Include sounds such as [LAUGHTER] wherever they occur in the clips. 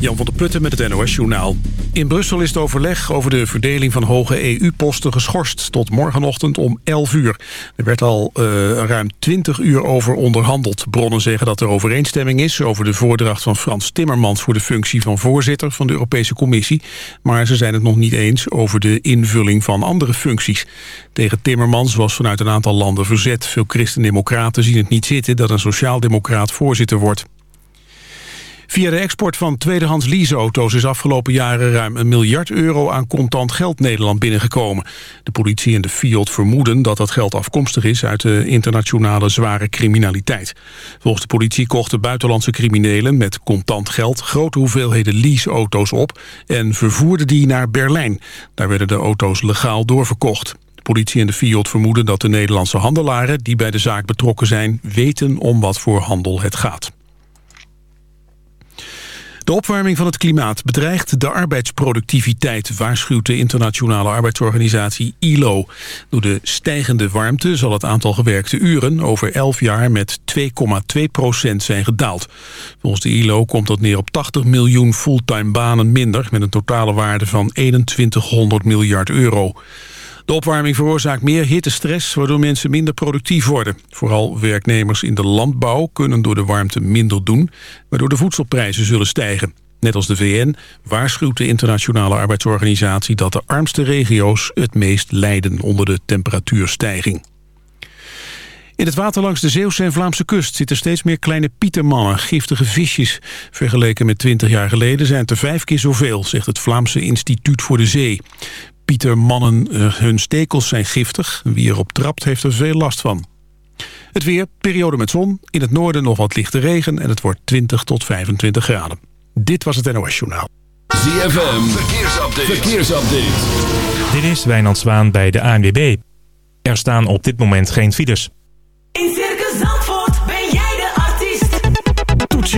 Jan van der Putten met het NOS-journaal. In Brussel is het overleg over de verdeling van hoge EU-posten geschorst... tot morgenochtend om 11 uur. Er werd al uh, ruim 20 uur over onderhandeld. Bronnen zeggen dat er overeenstemming is over de voordracht van Frans Timmermans... voor de functie van voorzitter van de Europese Commissie. Maar ze zijn het nog niet eens over de invulling van andere functies. Tegen Timmermans was vanuit een aantal landen verzet. Veel christendemocraten zien het niet zitten dat een sociaaldemocraat voorzitter wordt. Via de export van tweedehands leaseauto's is afgelopen jaren ruim een miljard euro aan contant geld Nederland binnengekomen. De politie en de Fiat vermoeden dat dat geld afkomstig is uit de internationale zware criminaliteit. Volgens de politie kochten buitenlandse criminelen met contant geld grote hoeveelheden leaseauto's op en vervoerden die naar Berlijn. Daar werden de auto's legaal doorverkocht. De politie en de Fiat vermoeden dat de Nederlandse handelaren die bij de zaak betrokken zijn weten om wat voor handel het gaat. De opwarming van het klimaat bedreigt de arbeidsproductiviteit... waarschuwt de internationale arbeidsorganisatie ILO. Door de stijgende warmte zal het aantal gewerkte uren... over 11 jaar met 2,2 procent zijn gedaald. Volgens de ILO komt dat neer op 80 miljoen fulltime banen minder... met een totale waarde van 2100 miljard euro. De opwarming veroorzaakt meer hittestress, waardoor mensen minder productief worden. Vooral werknemers in de landbouw kunnen door de warmte minder doen, waardoor de voedselprijzen zullen stijgen. Net als de VN waarschuwt de internationale arbeidsorganisatie dat de armste regio's het meest lijden onder de temperatuurstijging. In het water langs de Zeeuwse en Vlaamse kust zitten steeds meer kleine pietermannen, giftige visjes. Vergeleken met 20 jaar geleden zijn het er vijf keer zoveel, zegt het Vlaamse Instituut voor de Zee. Pietermannen, uh, hun stekels zijn giftig. Wie erop trapt heeft er veel last van. Het weer, periode met zon. In het noorden nog wat lichte regen en het wordt 20 tot 25 graden. Dit was het NOS Journaal. ZFM, verkeersupdate. verkeersupdate. Dit is Wijnand Zwaan bij de ANWB. Er staan op dit moment geen files.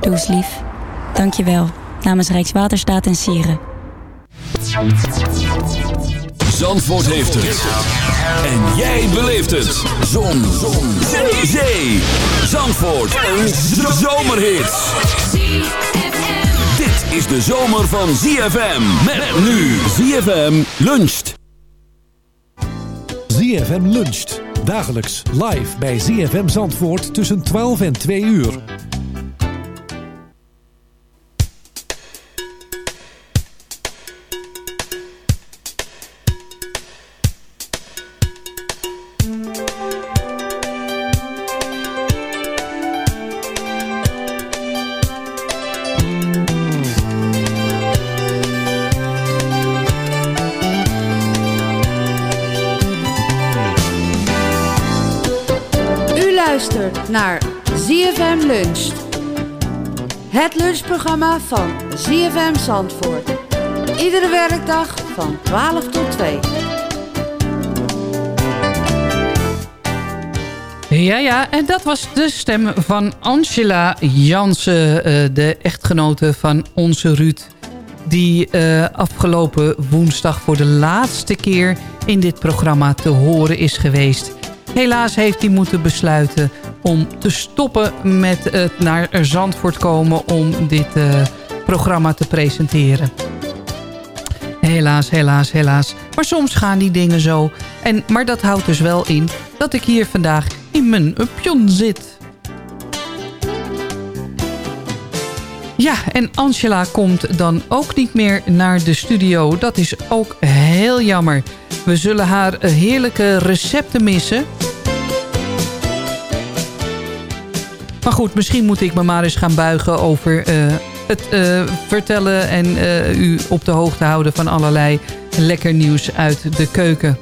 Doe eens lief. Dank je wel. Namens Rijkswaterstaat en Sieren. Zandvoort heeft het. En jij beleeft het. Zon. Zon. Zee. Zee. Zandvoort. Een zomerhit. Dit is de zomer van ZFM. Met nu ZFM luncht. ZFM luncht. Dagelijks live bij ZFM Zandvoort tussen 12 en 2 uur. Naar ZFM Lunch. Het lunchprogramma van ZFM Zandvoort. Iedere werkdag van 12 tot 2. Ja, ja, en dat was de stem van Angela Jansen, eh, de echtgenote van onze Ruud. Die eh, afgelopen woensdag voor de laatste keer in dit programma te horen is geweest. Helaas heeft hij moeten besluiten om te stoppen met het naar Zandvoort komen om dit eh, programma te presenteren. Helaas, helaas, helaas. Maar soms gaan die dingen zo. En, maar dat houdt dus wel in dat ik hier vandaag in mijn pion zit. Ja, en Angela komt dan ook niet meer naar de studio. Dat is ook heel jammer. We zullen haar heerlijke recepten missen. Maar goed, misschien moet ik me maar eens gaan buigen over uh, het uh, vertellen... en uh, u op de hoogte houden van allerlei lekker nieuws uit de keuken.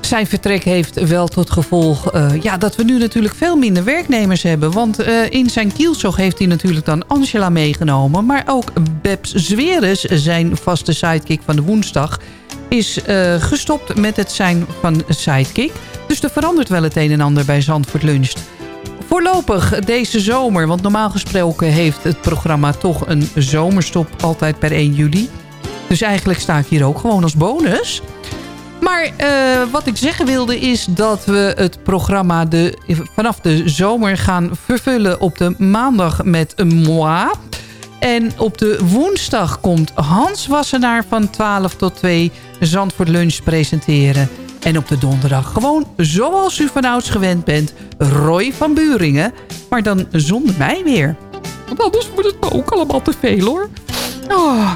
Zijn vertrek heeft wel tot gevolg ja, dat we nu natuurlijk veel minder werknemers hebben. Want in zijn kielzog heeft hij natuurlijk dan Angela meegenomen. Maar ook Bebs Zweres, zijn vaste sidekick van de woensdag... is uh, gestopt met het zijn van sidekick. Dus er verandert wel het een en ander bij Zandvoort Luncht. Voorlopig deze zomer, want normaal gesproken heeft het programma toch een zomerstop altijd per 1 juli. Dus eigenlijk sta ik hier ook gewoon als bonus... Maar uh, wat ik zeggen wilde is dat we het programma de, vanaf de zomer gaan vervullen op de maandag met een moi. En op de woensdag komt Hans Wassenaar van 12 tot 2 Zandvoort Lunch presenteren. En op de donderdag gewoon zoals u vanouds gewend bent, Roy van Buringen. Maar dan zonder mij weer. Want anders wordt het me ook allemaal te veel hoor. Oh.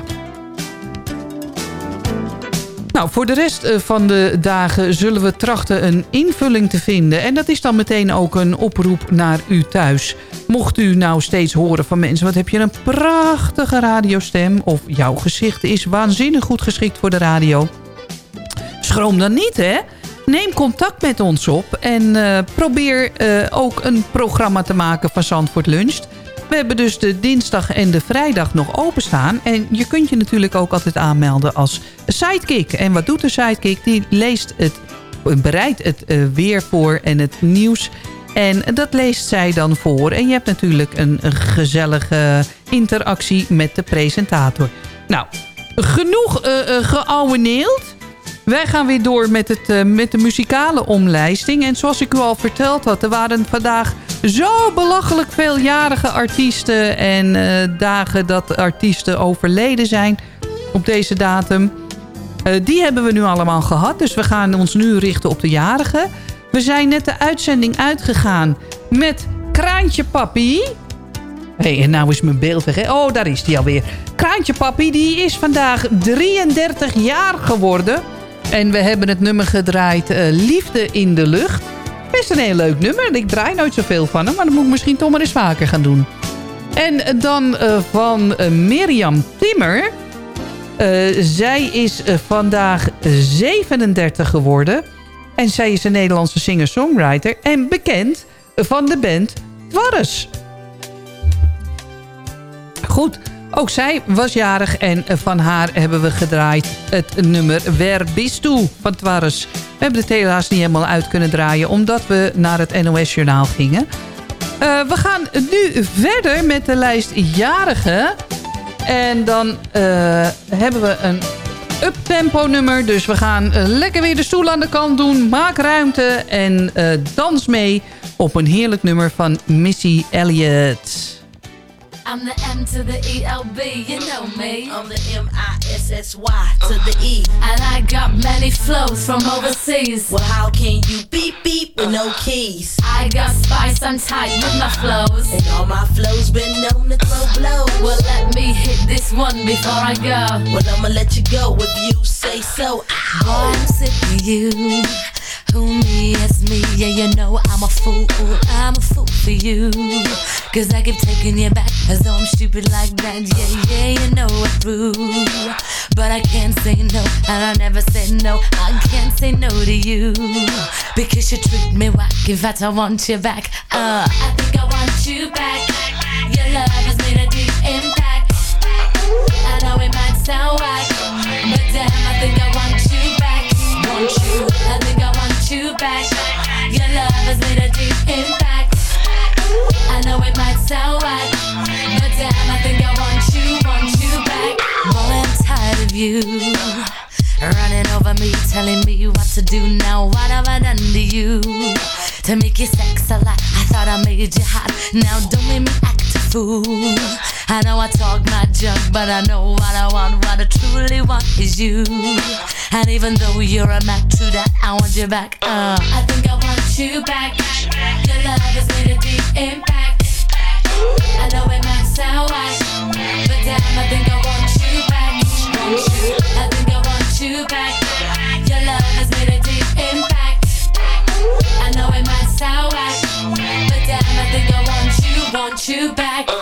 Nou, voor de rest eh, van de dagen zullen we trachten een invulling te vinden. En dat is dan meteen ook een oproep naar u thuis. Mocht u nou steeds horen van mensen... wat heb je een prachtige radiostem... of jouw gezicht is waanzinnig goed geschikt voor de radio. Schroom dan niet, hè? Neem contact met ons op en uh, probeer uh, ook een programma te maken van Zandvoort Luncht. We hebben dus de dinsdag en de vrijdag nog openstaan. En je kunt je natuurlijk ook altijd aanmelden als sidekick. En wat doet de sidekick? Die leest het, bereidt het uh, weer voor en het nieuws. En dat leest zij dan voor. En je hebt natuurlijk een, gezellige interactie met de presentator. Nou, genoeg uh, geouweneeld. Wij gaan weer door met, het, uh, met de muzikale omlijsting. En zoals ik u al verteld had, er waren vandaag zo belachelijk veel jarige artiesten... en dagen dat artiesten overleden zijn op deze datum. Die hebben we nu allemaal gehad, dus we gaan ons nu richten op de jarigen. We zijn net de uitzending uitgegaan met Kraantje Papi. Hé, hey, en nou is mijn beeld weg. Oh, daar is die alweer. Kraantje Papi, die is vandaag 33 jaar geworden... En we hebben het nummer gedraaid uh, Liefde in de Lucht. Best een heel leuk nummer. Ik draai nooit zoveel van hem. Maar dat moet ik misschien toch maar eens vaker gaan doen. En dan uh, van uh, Mirjam Timmer. zij is vandaag 37 geworden. En zij is een Nederlandse singer-songwriter. En bekend van de band Dwarres. Goed, ook zij was jarig en van haar hebben we gedraaid het nummer Wer bist van Twarres. We hebben het helaas niet helemaal uit kunnen draaien omdat we naar het NOS Journaal gingen. Uh, we gaan nu verder met de lijst jarigen. En dan uh, hebben we een uptempo nummer. Dus we gaan uh, lekker weer de stoel aan de kant doen. Maak ruimte en dans mee op een heerlijk nummer van Missy Elliott. I'm the M to the E L B, you know me. I'm the M I S S Y to the E. And I got many flows from overseas. Well, how can you beep beep with no keys? I got spice, I'm tight with my flows. And all my flows been known to throw blows. Well, let me hit this one before I go. Well, I'ma let you go if you say so. Ow. I'm sick of you. Who me as me, yeah, you know I'm a fool, I'm a fool for you. Cause I keep taking you back as though I'm stupid like that. Yeah, yeah, you know it's true. But I can't say no, and I never said no. I can't say no to you. Because you treat me whack. In fact, I want you back. Uh, I think I want you back. Your love has made a deep impact. I know it might sound whack, but damn, I think I want you back. Want you? I think I want you back. Your love has made a deep impact. Know it might sound whack, but damn, I think I want you, want you back. Boy, I'm tired of you running over me, telling me what to do now. What have I done to you to make you sex a lot? I thought I made you hot. Now don't make me act fool. I know I talk my junk, but I know what I want. What I truly want is you. And even though you're a Mac, to that I want you back. Uh, I think I want you back. Your love has made a deep impact. I know it might sound whack, but damn, I think I want you back. I think I want you back. Your love has made a deep impact. I know it might sound whack, want you, back.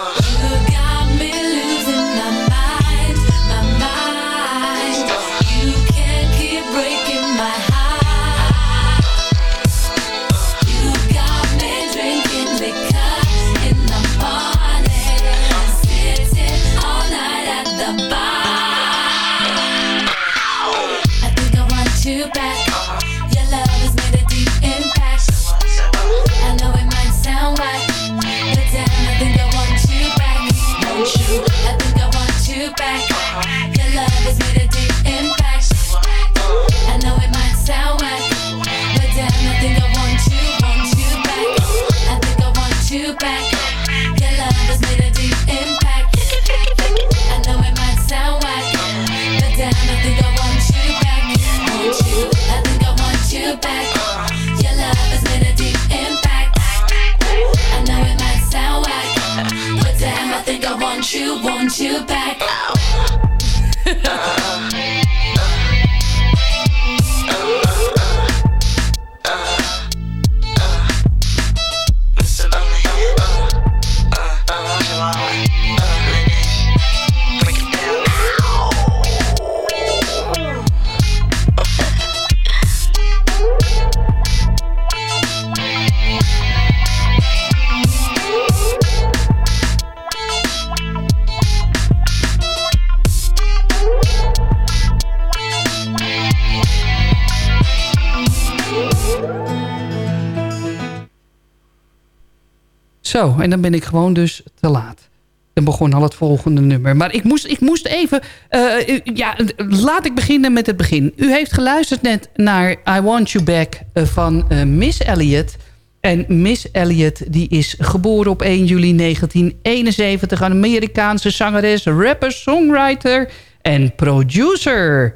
En dan ben ik gewoon dus te laat. Dan begon al het volgende nummer. Maar ik moest, ik moest even... eh, eh, ja, laat ik beginnen met het begin. U heeft geluisterd net naar I Want You Back eh, van Miss Elliot. En Miss Elliot die is geboren op 1 juli 1971. Een Amerikaanse zangeres, rapper, songwriter en producer.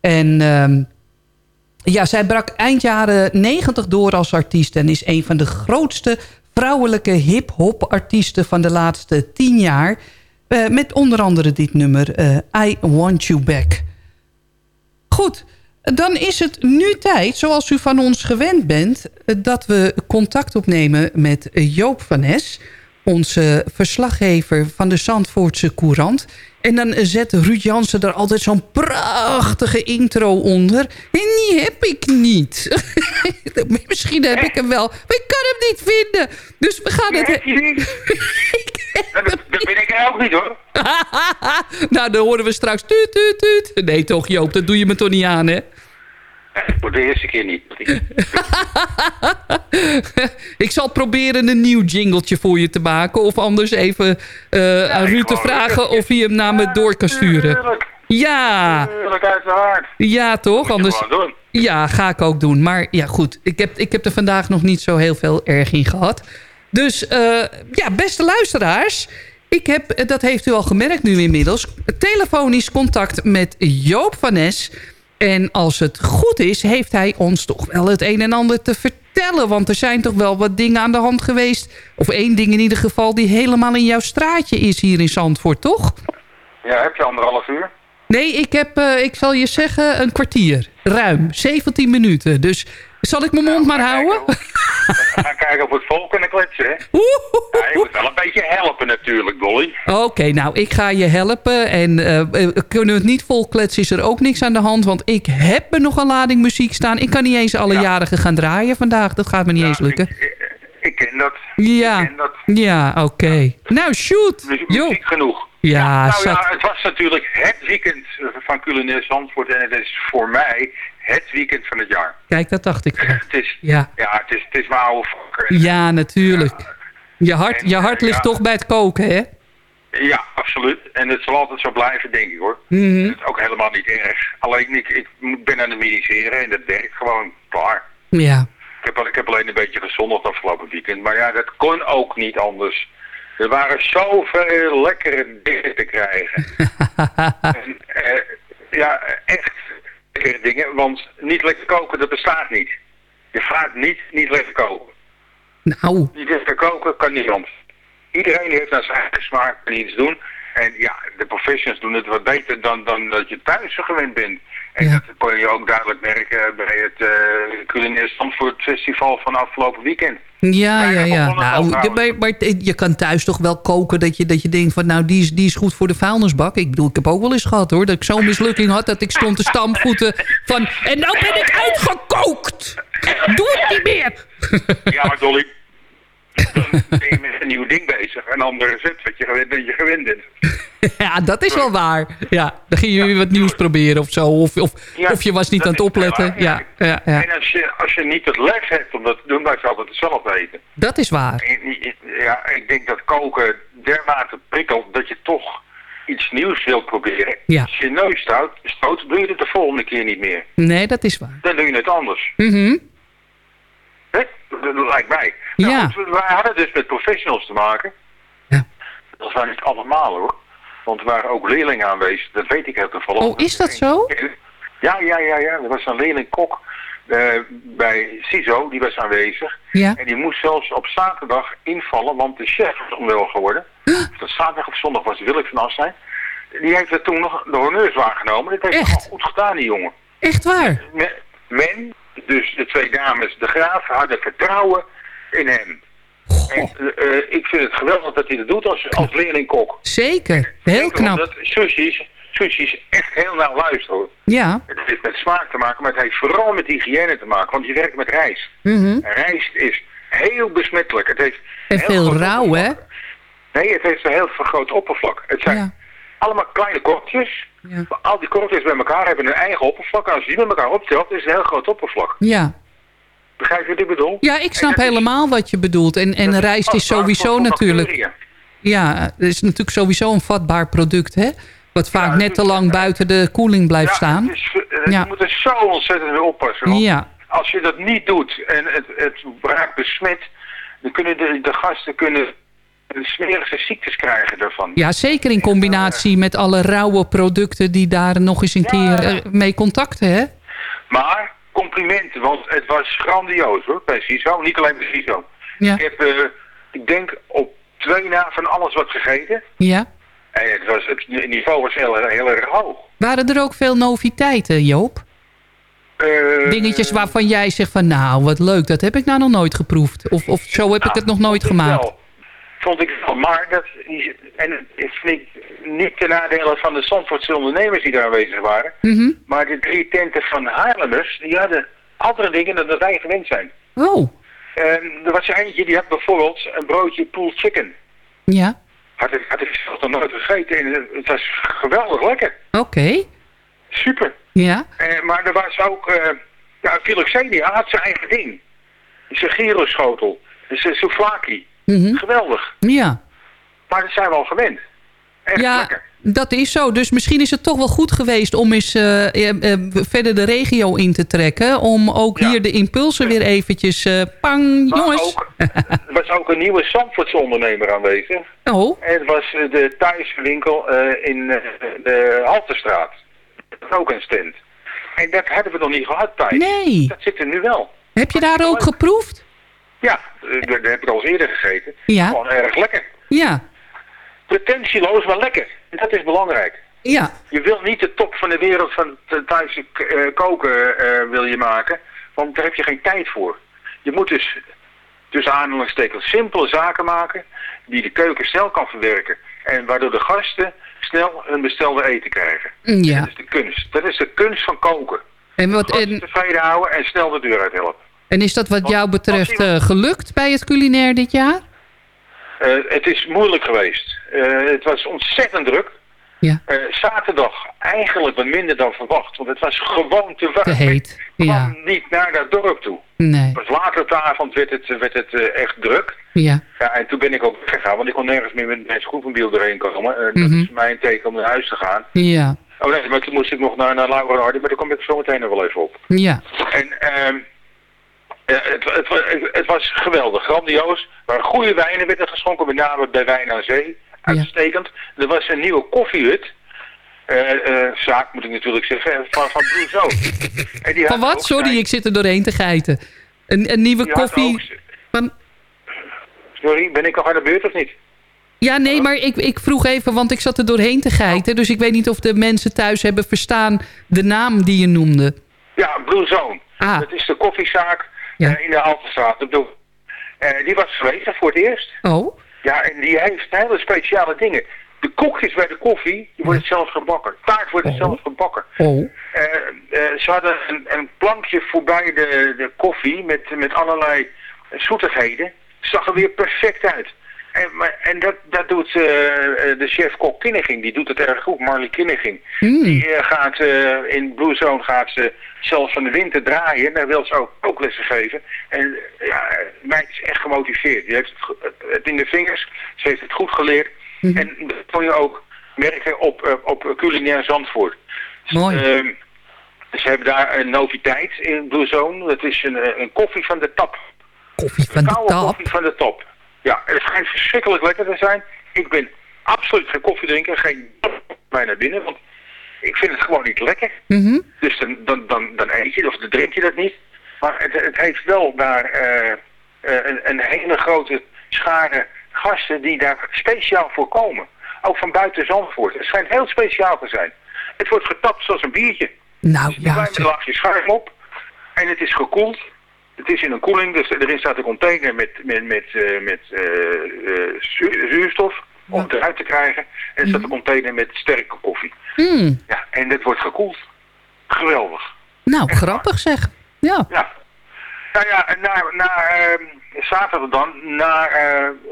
En... ehm, ja, zij brak eind jaren 90 door als artiest... en is een van de grootste vrouwelijke hip-hop artiesten van de laatste tien jaar. Eh, met onder andere dit nummer, eh, I Want You Back. Goed, dan is het nu tijd, zoals u van ons gewend bent... eh, dat we contact opnemen met Joop van Nes... onze verslaggever van de Zandvoortse Courant... En dan zet Ruud Jansen er altijd zo'n prachtige intro onder. En die heb ik niet. [LAUGHS] Misschien heb ik hem wel. Maar ik kan hem niet vinden. Dus we gaan het... [LAUGHS] Dat, dat ben ik ook niet hoor. [LAUGHS] nou, dan horen we straks... Tuut, tuut, tuut. Nee toch Joop, dat doe je me toch niet aan hè? Voor de eerste keer niet. [LAUGHS] ik zal proberen een nieuw jingletje voor je te maken. Of anders even eh, aan Ruud te vragen of hij hem naar me door kan sturen. Ja. Tuurlijk. Ja, toch? Anders... Ja, ga ik ook doen. Maar ja, goed. Ik heb, ik heb er vandaag nog niet zo heel veel erg in gehad. Dus eh, ja, beste luisteraars. Ik heb, eh, dat heeft u al gemerkt nu inmiddels... telefonisch contact met Joop van Nes. En als het goed is, heeft hij ons toch wel het een en ander te vertellen. Want er zijn toch wel wat dingen aan de hand geweest. Of één ding in ieder geval die helemaal in jouw straatje is hier in Zandvoort, toch? Ja, heb je anderhalf uur? Nee, ik heb, eh, ik zal je zeggen, een kwartier. Ruim, 17 minuten. Dus Zal ik mijn mond maar houden? We gaan kijken of we het vol kunnen kletsen, hè? Moet wel een beetje helpen natuurlijk, Dolly. Oké, nou, ik ga je helpen. En eh, eh, kunnen we het niet vol kletsen, is er ook niks aan de hand. Want ik heb er nog een lading muziek staan. Ik kan niet eens alle jarigen gaan draaien vandaag. Dat gaat me niet eens lukken. Ik ken dat. Ja, Ik ken dat. ja oké. Nou, shoot. Muziek, Jo. genoeg. Ja, nou ja, het was natuurlijk het weekend eh, van Culinair Zandvoort. En het is voor mij het weekend van het jaar. Kijk, dat dacht ik. [LAUGHS] Het is, Ja. ja, het is, het is mijn oude vakker. Ja, natuurlijk. Je hart, je hart ligt ja. toch bij het koken, hè? Ja, absoluut. En het zal altijd zo blijven, denk ik hoor. Mhm. Het is ook helemaal niet erg. Alleen ik, ik ben aan het mediteren en dat werkt gewoon klaar. Ja. Ik heb, al- ik heb alleen een beetje gezondigd afgelopen weekend. Maar ja, dat kon ook niet anders. Er waren zoveel lekkere dingen te krijgen. [LAUGHS] en, eh, ja, echt lekkere dingen. Want niet lekker koken, dat bestaat niet. Je vraagt niet niet lekker koken. Nou. Niet lekker koken kan niemand. Iedereen heeft naar zijn eigen smaak en iets doen. En ja, de professionals doen het wat beter dan, dan dat je thuis gewend bent. En dat kon je ook duidelijk merken bij het uh, Culinair Stamford Festival van afgelopen weekend. Ja, ja, ja. Nou, maar, maar je kan thuis toch wel koken dat je, dat je denkt van... nou, die is, die is goed voor de vuilnisbak. Ik bedoel, ik heb ook wel eens gehad hoor... dat ik zo'n mislukking had dat ik stond te stampvoeten van... en nou ben ik uitgekookt! Doe het niet meer! Ja, maar Dolly, dan ben je met een nieuw ding bezig. Een ander recept wat je gewend, dat je gewend bent. [LAUGHS] Ja, dat is wel waar. Ja, dan ging je weer wat nieuws proberen of zo. Of, of, of je was niet aan het opletten. Ja, ja, ja. En als je, als je niet het lef hebt om dat te doen, blijf je altijd hetzelfde eten. Dat is waar. Ja, ik denk dat koken dermate prikkelt dat je toch iets nieuws wilt proberen. Ja. Als je neus stoot, stoot, doe je het de volgende keer niet meer. Nee, dat is waar. Dan doe je het anders. Mhm. Hè? Dat lijkt mij. Ja. Nou, goed, wij hadden dus met professionals te maken. Ja. Dat waren niet allemaal hoor. Want er waren ook leerlingen aanwezig. Dat weet ik heel toevallig. Oh, is dat zo? Ja, ja, ja, ja. Er was een leerling-kok eh, bij CISO, die was aanwezig. Ja. En die moest zelfs op zaterdag invallen, want de chef was onwel geworden. Of dat zaterdag of zondag was, wil ik vanaf zijn. Die heeft er toen nog de honneurs waargenomen. Dat heeft gewoon goed gedaan, die jongen. Echt waar? Me- Men, dus de twee dames, de graaf, hadden vertrouwen in hem. En, eh, eh, ik vind het geweldig dat hij dat doet als, als leerling-kok. Zeker. Heel Zeker knap. Omdat sushi's, sushi's echt heel nauw luisteren. Ja. Het heeft met smaak te maken, maar het heeft vooral met hygiëne te maken. Want je werkt met rijst. Mhm. Rijst is heel besmettelijk. Het heeft En heel veel groot rauw, hè? Nee, het heeft een heel vergroot oppervlak. Het zijn allemaal kleine kortjes. Ja. Maar al die kortjes bij elkaar hebben een eigen oppervlak. En als je die met elkaar optelt, is het een heel groot oppervlak. Ja. Begrijp je wat ik bedoel? Ja, ik snap helemaal wat je bedoelt. En, en rijst is sowieso natuurlijk... Ja, het is natuurlijk sowieso een vatbaar product, hè? Wat vaak net te lang buiten de koeling blijft staan. Is, eh, Ja. Je moet er zo ontzettend mee oppassen. want Ja. Als je dat niet doet en het, het raakt besmet, dan kunnen de, de gasten kunnen smerige ziektes krijgen daarvan. Ja, zeker in combinatie met alle rauwe producten... die daar nog eens een keer eh, mee contacten, hè? Maar complimenten, want het was grandioos hoor, bij CISO. Niet alleen bij CISO. Ja. Ik heb, eh, ik denk, op twee na van alles wat gegeten. Ja. En het, was, het niveau was heel, heel erg hoog. Waren er ook veel noviteiten, Joop? Eh, Dingetjes waarvan jij zegt van... nou, wat leuk, dat heb ik nou nog nooit geproefd. Of, of zo heb ik het nog nooit gemaakt. Wel, vond ik wel. Maar dat en dat vind ik niet ten nadele van de Zandvoortse ondernemers die daar aanwezig waren. Mhm. Maar de drie tenten van Haarlemmers, die hadden andere dingen dan dat wij gewend zijn. Oh, En er was er eentje, die had bijvoorbeeld een broodje pulled chicken. ja. Had ik, had ik zelf nog nooit gegeten en het- het was geweldig lekker. Oké. Super. Ja. Eh, maar er was ook, eh ja, Philoxenia had zijn eigen ding. Zijn gyroschotel. Zijn souvlaki. Mhm. Geweldig. Ja. Maar dat zijn we al gewend. Echt ja, lekker. dat is zo. Dus misschien is het toch wel goed geweest om eens eh, eh, eh, verder de regio in te trekken. Om ook hier de impulsen weer eventjes... pang, Maar jongens. ook, er was ook een nieuwe Zandvoortse ondernemer aanwezig. Oh. En het was de thuiswinkel in de Halterstraat. Ook een stand. En dat hadden we nog niet gehad, Thijs. Nee. Dat zit er nu wel. Heb je daar ook geproefd? Ja, eh, dat heb ik al eens eerder gegeten. Ja. Gewoon erg lekker. Ja. Pretentieloos, maar lekker. En dat is belangrijk. Ja. Je wil niet de top van de wereld van thuis eh, koken eh, wil je maken. Want daar heb je geen tijd voor. Je moet dus tussen aanhalingstekens simpele zaken maken die de keuken snel kan verwerken. En waardoor de gasten snel hun bestelde eten krijgen. Ja. Dat is de kunst. Dat is de kunst van koken. En, wat, en, tevreden houden en snel de deur uit helpen. En is dat wat jou betreft eh, gelukt bij het culinair dit jaar? Eh, het is moeilijk geweest. Eh, het was ontzettend druk. Ja. Zaterdag eigenlijk wat minder dan verwacht. Want het was gewoon te warm. Te heet. Ja. kwam niet naar dat dorp toe. Nee. Pas later op de avond werd het, werd het echt druk. Ja. Ja, en toen ben ik ook weggegaan, want ik kon nergens meer met mijn schroevenbiel erheen komen. Eh, Dat Mhm. is mijn teken om naar huis te gaan. Ja. Oh nee, maar toen moest ik nog naar, naar Laura Hardy, maar daar kom ik zo meteen nog wel even op. Ja. En ehm, ja, het, het, het, het was geweldig, grandioos. Waren goede wijnen werden geschonken, met name bij Wijn aan Zee. Uitstekend. Er was een nieuwe koffiehut. Eh, eh, zaak moet ik natuurlijk zeggen, van, van Blue [LAUGHS] Zone. Van wat? Sorry, zijn- ik zit er doorheen te geiten. Een, een nieuwe die koffie... ook- Van... Sorry, ben ik nog aan de beurt of niet? Ja, nee, maar ik, ik vroeg even, want ik zat er doorheen te geiten. Dus ik weet niet of de mensen thuis hebben verstaan de naam die je noemde. Ja, Blue Zone. Ah. Dat is de koffiezaak eh, in de Altenstraat. Ik bedoel, eh, die was geweest voor het eerst. Oh? Ja, en die heeft hele speciale dingen. De koekjes bij de koffie, die worden zelf gebakken. Taart wordt zelf gebakken. Oh. Eh, ze hadden een, een plankje voorbij de, de koffie met, met allerlei zoetigheden. Zag er weer perfect uit. En, maar, en dat, dat doet eh, eh, de chef-kok Kinniging, die doet het erg goed, Marley Kinniging. Die eh, gaat in Blue Zone gaat ze zelfs van de winter draaien. Daar wil ze ook, ook lessen geven. En ja, meid is echt gemotiveerd. Die heeft het, in de vingers. Ze heeft het goed geleerd. En dat kon je ook merken op, op culinair Zandvoort. Mooi. Ehm, ze hebben daar een noviteit in Blue Zone. Dat is een, een koffie van de tap. Koffie van de tap? koffie van de top. Ja, het schijnt verschrikkelijk lekker te zijn. Ik ben absoluut geen koffiedrinker, geen bij naar binnen, want ik vind het gewoon niet lekker. Mhm. Dus dan, dan, dan, dan eet je of dan drink je dat niet. Maar het, het heeft wel daar eh, eh, een, een hele grote schare gasten die daar speciaal voor komen. Ook van buiten Zandvoort. Het schijnt heel speciaal te zijn. Het wordt getapt zoals een biertje. Nou, Een ja. klein laagje schuim op. En het is gekoeld. Het is in een koeling, dus erin staat een container met, met, met, eh, met eh, eh, zu- zuurstof om het eruit te krijgen. En er staat een container met sterke koffie. Hmm. Ja, en dat wordt gekoeld. Geweldig. Nou, grappig zeg. Ja. Ja. Nou ja, en na, na ehm, zaterdag dan, na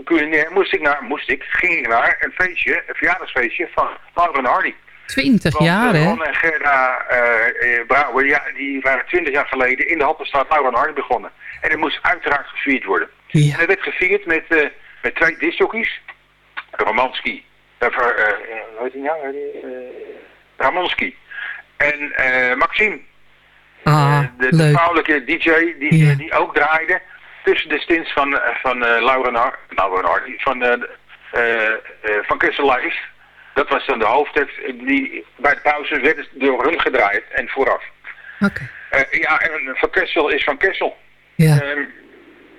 culinair, moest ik naar, moest ik, ging ik naar een feestje, een verjaardagsfeestje van Laura en Hardy. 20 Want, jaar, eh, hè? Ron en Gerda eh, eh, Brouwer, ja, die waren 20 jaar geleden in de Happenstraat Laura en begonnen. En dat moest uiteraard gevierd worden. Ja. En dat werd gevierd met, met twee discjockeys. Romanski. Uh, uh, hoe die nou? Uh, Ramonski. En Maxime. Ah, de, vrouwelijke DJ die, die ook draaide tussen de stints van, van Laura en Har- Laura en Hardy, van, van Kessel Live. Dat was dan de hoofdtekst. Die bij de pauze werd het door hun gedraaid en vooraf. Eh, ja, en Van Kessel is Van Kessel. Ja. Ehm,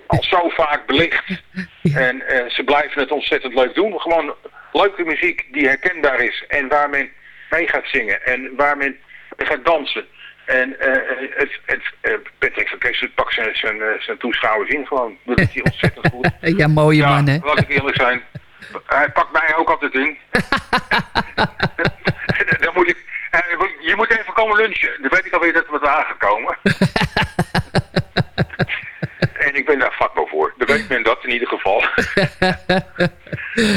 al zo vaak belicht. [LAUGHS] En eh, ze blijven het ontzettend leuk doen. Gewoon leuke muziek die herkenbaar is. En waar men mee gaat zingen. En waar men gaat dansen. En eh, het, het, Patrick van Kessel pakt zijn, zijn, zijn toeschouwers in gewoon. Dat hij ontzettend [LAUGHS] goed. Ja, mooie man, hè? Laat ik eerlijk zijn. Hij pakt mij ook altijd in. [LAUGHS] dan moet ik, eh, je moet even komen lunchen. Dan weet ik alweer dat we wat aangekomen. [LAUGHS] en ik ben daar vakbaar voor. Dan weet men dat in ieder geval. [LAUGHS]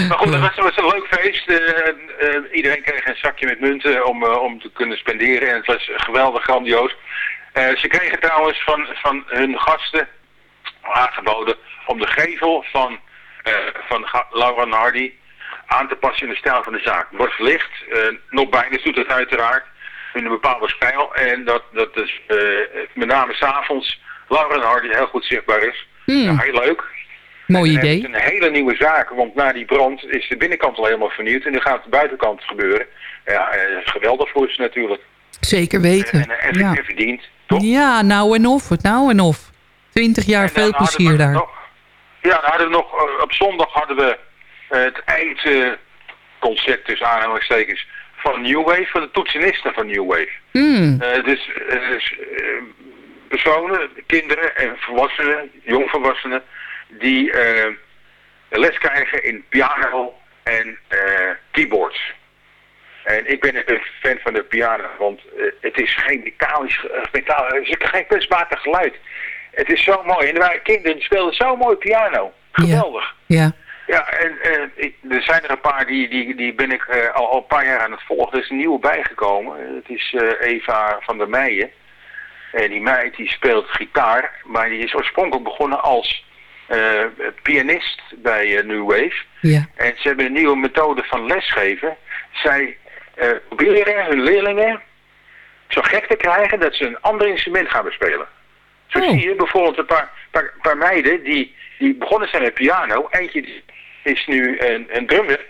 maar goed, het was, het een leuk feest. Eh, eh, iedereen kreeg een zakje met munten om, om te kunnen spenderen. En het was geweldig grandioos. Ze kregen trouwens van, van hun gasten aangeboden om de gevel van, van Ga- Laura en Hardy aan te passen in de stijl van de zaak. Het wordt verlicht, eh, nog bijna doet het uiteraard, in een bepaalde stijl. En dat, dat is eh, met name s'avonds Laura en Hardy heel goed zichtbaar is. Ja, heel leuk. Mooi En het idee. is een hele nieuwe zaak, want na die brand is de binnenkant al helemaal vernieuwd en nu gaat de buitenkant gebeuren. Ja, eh, dat is geweldig voor ze natuurlijk. Zeker En, weten. en, en, Ja. en verdiend. ja, nou en of. Nou en of. 20 jaar veel plezier daar. nog- ja, hadden we nog, eh, op zondag hadden we eh, het eindconcert tussen aanhalingstekens van New Wave, van de toetsenisten van New Wave. Hmm. Eh, dus dus, personen, kinderen en volwassenen, jongvolwassenen, die les krijgen in piano en keyboards. En ik ben een fan van de piano, want het is geen metalisch, metaal, het is geen kunstmatig geluid. Het is zo mooi. En er waren kinderen die speelden zo mooi piano. Geweldig. Ja. Ja, en ik, er zijn er een paar die, die, die ben ik eh, al, al een paar jaar aan het volgen. Er is een nieuwe bijgekomen. Het is eh, Eva van der Meijen. En die meid die speelt gitaar, maar die is oorspronkelijk begonnen als eh, pianist bij New Wave. Ja. En ze hebben een nieuwe methode van lesgeven. Zij proberen hun leerlingen zo gek te krijgen dat ze een ander instrument gaan bespelen. Zo Oh. zie je bijvoorbeeld een paar, paar, paar meiden die, die begonnen zijn met piano. Eentje is nu een, een drummer.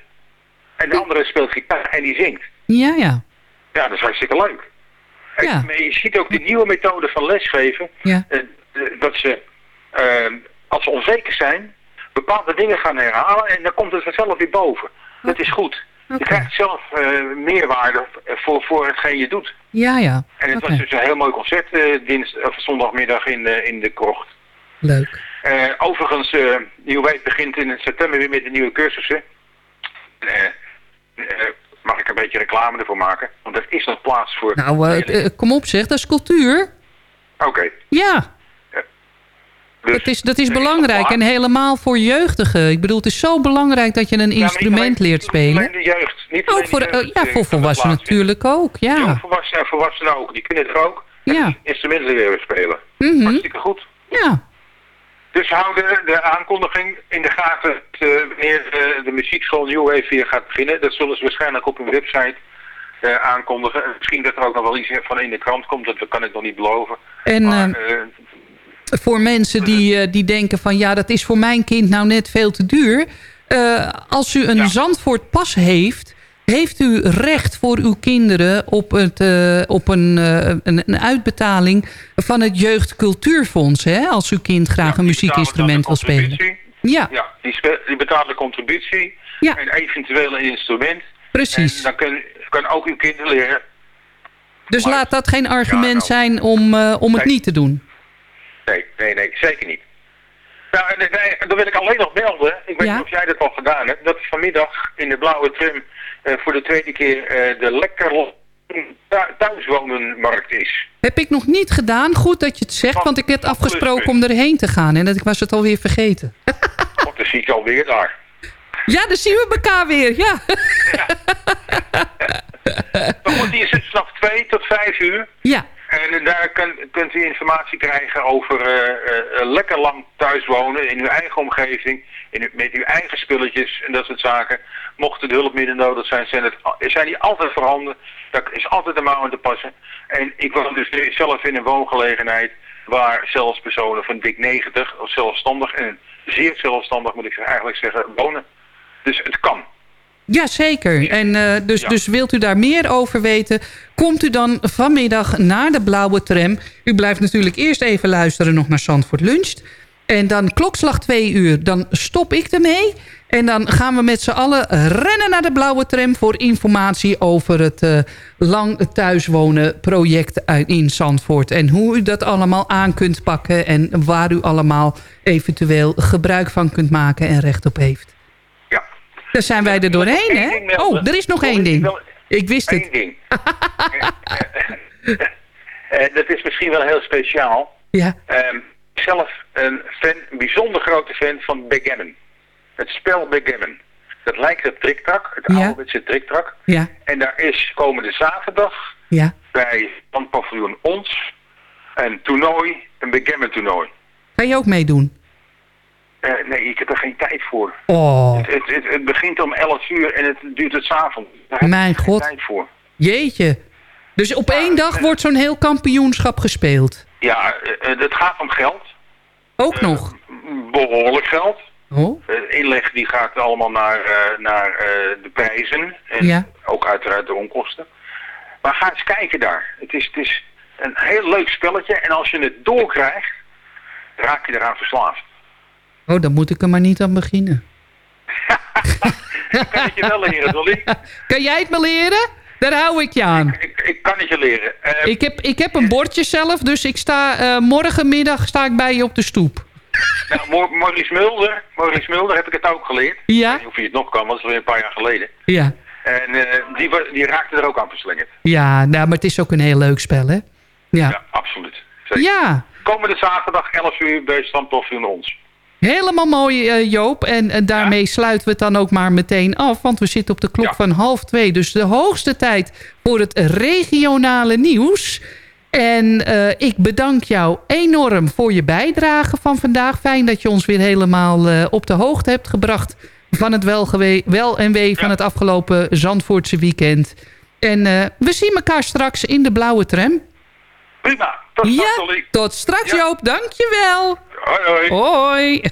En de andere speelt gitaar en die zingt. Ja, ja. Ja, dat is hartstikke leuk. En, Ja. je ziet ook de nieuwe methode van lesgeven. Ja. eh, dat ze, eh, als ze onzeker zijn, bepaalde dingen gaan herhalen en dan komt het vanzelf weer boven. Dat is goed. Je krijgt zelf eh, meerwaarde voor, voor hetgeen je doet. Ja, ja. En het was dus een heel mooi concert eh, dins, of zondagmiddag in, de in de krocht. Leuk. Eh, overigens, eh Nieuw Wijk begint in september weer met de nieuwe cursussen. Eh, eh, mag ik een beetje reclame ervoor maken? Want er is nog plaats voor... Nou, eh, eh, kom op zeg, dat is cultuur. Oké. Ja. Dus- dat is, dat is belangrijk en helemaal voor jeugdigen. Ik bedoel, het is zo belangrijk dat je een instrument leert spelen. Alleen de jeugd. Niet Ook alleen voor, de eh, jeugd, ja, eh, voor volwassenen natuurlijk ook. Ja. Jongvolwassenen en volwassenen ook. Die kunnen er ook Ja. instrumenten leren spelen. Mhm. Hartstikke goed. Ja. Dus hou de, de aankondiging in de gaten eh, wanneer de, de muziekschool New Wave weer gaat beginnen. Dat zullen ze waarschijnlijk op hun website eh, aankondigen. En Misschien dat er ook nog wel iets van in de krant komt, dat kan ik nog niet beloven. En Maar, eh, eh, voor mensen die, eh, die denken van... ja, dat is voor mijn kind nou net veel te duur. Eh, als u een Zandvoort pas heeft... heeft u recht voor uw kinderen op, het, eh, op een, een, een uitbetaling... van het Jeugdcultuurfonds. Hè? Als uw kind graag een muziekinstrument wil spelen. Ja. Ja, die, spe- die betaalt de contributie Ja. en eventueel een instrument. Precies. En dan kan, kan ook uw kind leren. Dus laat dat geen argument zijn om, om het Nee. niet te doen. Nee, nee, nee, zeker niet. Nou, en, dan wil ik alleen nog melden, ik weet Ja? niet of jij dat al gedaan hebt, dat vanmiddag in de blauwe tram eh, voor de tweede keer eh, de lekker thu- thuiswonenmarkt is. Heb ik nog niet gedaan. Goed dat je het zegt, want ik had afgesproken om erheen te gaan. En dat ik was het alweer vergeten. Want [LAUGHS] dan zie ik alweer daar. Ja, dan zien we elkaar weer. Ja. Maar [LAUGHS] goed, die is vanaf 2 tot 5 uur. Ja. En daar kunt u informatie krijgen over eh, eh, eh, lekker lang thuis wonen in uw eigen omgeving, in met uw eigen spulletjes en dat soort zaken. Mochten de hulpmiddelen nodig zijn, zijn, het, zijn die altijd voorhanden. Daar is altijd een mouw aan te passen. En ik woon dus zelf in een woongelegenheid waar zelfs personen van dik 90 of zelfstandig en zeer zelfstandig moet ik eigenlijk zeggen wonen. Dus het kan. Jazeker. En eh, dus, Ja. dus wilt u daar meer over weten... komt u dan vanmiddag naar de blauwe tram. U blijft natuurlijk eerst even luisteren nog naar Zandvoort Luncht. En dan klokslag twee uur, dan stop ik ermee. En dan gaan we met z'n allen rennen naar de blauwe tram... voor informatie over het eh, lang thuiswonen project in Zandvoort. En hoe u dat allemaal aan kunt pakken... en waar u allemaal eventueel gebruik van kunt maken en recht op heeft. Daar zijn wij er doorheen, hè? Oh, er is nog één ding. Ik wist Eén het. ding. [LAUGHS] Eh, dat is misschien wel heel speciaal. Ja. Ehm, zelf een fan, een bijzonder grote fan van backgammon. Het spel backgammon. Dat lijkt op triktrak, het Ja. ouderwetse triktrak. Ja, En daar is komende zaterdag ja. bij Landpaviljoen Ons een toernooi, een backgammon toernooi. Kan je ook meedoen? Eh, nee, ik heb er geen tijd voor. Oh, Het, het, het, het begint om 11 uur en het duurt tot 's avonds. Daar heb Mijn geen god. tijd voor. jeetje. Dus op één dag wordt zo'n heel kampioenschap gespeeld. Ja, eh, eh, het gaat om geld. Ook nog. Behoorlijk geld. Oh, De inleg die gaat allemaal naar, eh, naar eh, de prijzen. En Ja. ook uiteraard de onkosten. Maar ga eens kijken daar. Het is, het is een heel leuk spelletje. En als je het doorkrijgt, raak je eraan verslaafd. Oh dan moet ik er maar niet aan beginnen. [LAUGHS] kan ik je wel leren, Dolly. [LAUGHS] Kan jij het me leren? Daar hou ik je aan. Ik, ik kan het je leren. Eh, Ik heb, ik heb een bordje zelf, dus ik sta, eh, morgenmiddag sta ik bij je op de stoep. nou, Maurice Mulder, Maurice Mulder heb ik het ook geleerd. Ja? Ik weet niet of je het nog kan, want dat is alweer een paar jaar geleden. Ja. En eh, die, die raakte er ook aan verslingerd. Ja, nou, maar het is ook een heel leuk spel, hè? Ja. Ja, absoluut. Zeker. Ja. Komende zaterdag 11 uur bij Stamtof in ons. Helemaal mooi, eh, Joop. En eh, daarmee sluiten we het dan ook maar meteen af. Want we zitten op de klok van half twee. Dus de hoogste tijd voor het regionale nieuws. En eh, ik bedank jou enorm voor je bijdrage van vandaag. Fijn dat je ons weer helemaal op de hoogte hebt gebracht... van het wel en wee van het afgelopen Zandvoortse weekend. En we zien elkaar straks in de blauwe tram. Prima. Tot ja, straks, Dolly. tot straks Joop. Dankjewel. Hoi, hoi.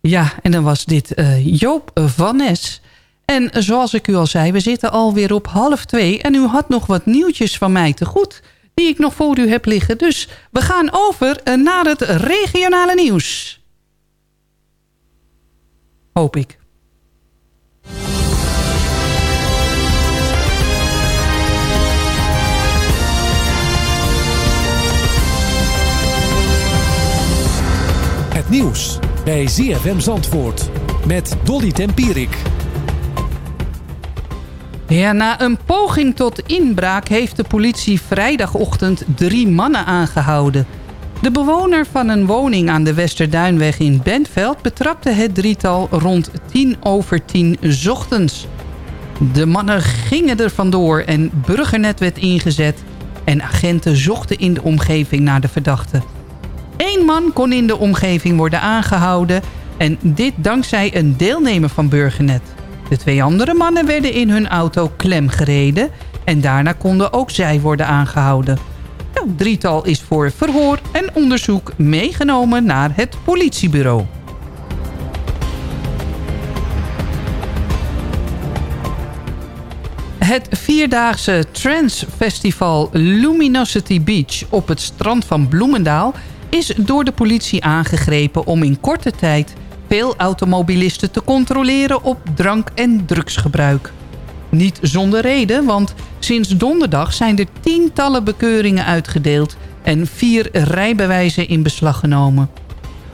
Ja, en dan was dit eh, Joop van Nes. En zoals ik u al zei, we zitten alweer op half twee... en u had nog wat nieuwtjes van mij te goed... die ik nog voor u heb liggen. Dus we gaan over eh, naar het regionale nieuws. Hoop ik. Nieuws bij ZFM Zandvoort met Dolly Tempierik. Na een poging tot inbraak heeft de politie vrijdagochtend drie mannen aangehouden. De bewoner van een woning aan de Westerduinweg in Bentveld betrapte het drietal rond tien over tien ochtends. De mannen gingen er vandoor en burgernet werd ingezet en agenten zochten in de omgeving naar de verdachte. Eén man kon in de omgeving worden aangehouden en dit dankzij een deelnemer van Burgernet. De twee andere mannen werden in hun auto klemgereden en daarna konden ook zij worden aangehouden. Het drietal is voor verhoor en onderzoek meegenomen naar het politiebureau. Het vierdaagse Trance-festival Luminosity Beach op het strand van Bloemendaal... is door de politie aangegrepen om in korte tijd veel automobilisten te controleren op drank- en drugsgebruik. Niet zonder reden, want sinds donderdag zijn er tientallen bekeuringen uitgedeeld... en vier rijbewijzen in beslag genomen.